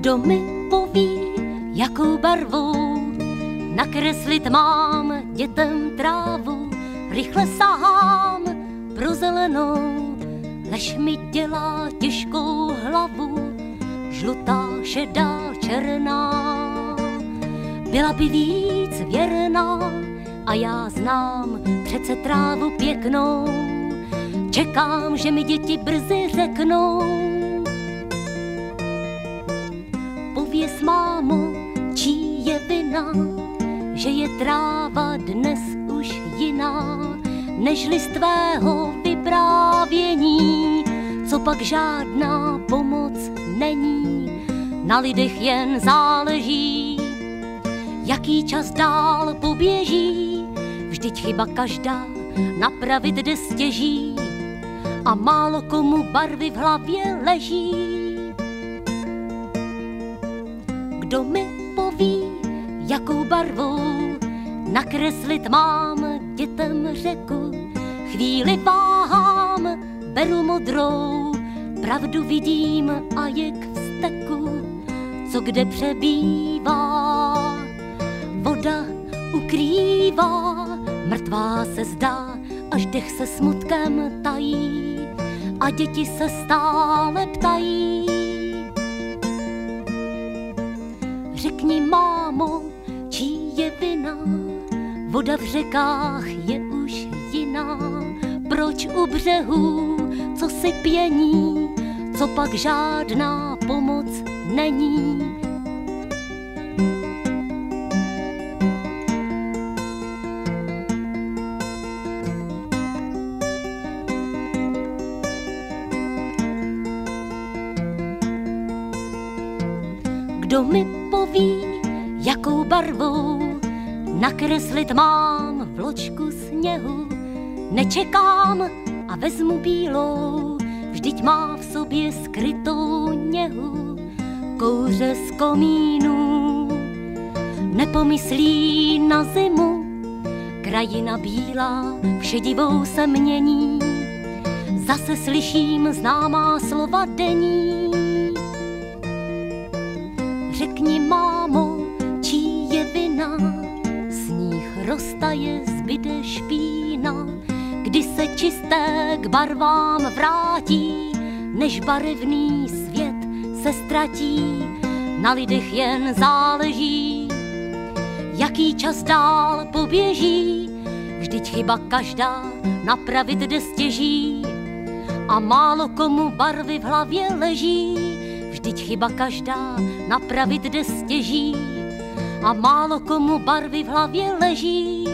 Kdo mi poví, jakou barvou nakreslit mám dětem trávu, rychle sahám pro zelenou, lež mi dělá těžkou hlavu, žlutá, šedá, černá. Byla by víc věrná a já znám přece trávu pěknou, čekám, že mi děti brzy řeknou. Mámo, čí je vina, že je tráva dnes už jiná, nežli z tvého vyprávění, co pak žádná pomoc není, na lidech jen záleží, jaký čas dál poběží, vždyť chyba každá napravit jde stěží a málo komu barvy v hlavě leží. Kdo mi poví, jakou barvou nakreslit mám dětem řeku, chvíli váhám, beru modrou, pravdu vidím a je k vzteku, co kde přebývá. Voda ukrývá, mrtvá se zdá, až dech se smutkem tají a děti se stále ptají. Voda v řekách je už jiná, proč u břehu, co si pění, co pak žádná pomoc není. Kdo mi poví, jakou barvou nakreslit mám vločku sněhu, nečekám a vezmu bílou, vždyť má v sobě skrytou něhu, kouře z komínů, nepomyslí na zimu, krajina bílá všedivou se mění, zase slyším známá slova denní. Řekni, mámo, roztaje, zbyde špína, kdy se čisté k barvám vrátí, než barevný svět se ztratí, na lidech jen záleží, jaký čas dál poběží, vždyť chyba každá napravit jde stěží. A málo komu barvy v hlavě leží, vždyť chyba každá napravit jde stěží a málo komu barvy v hlavě leží.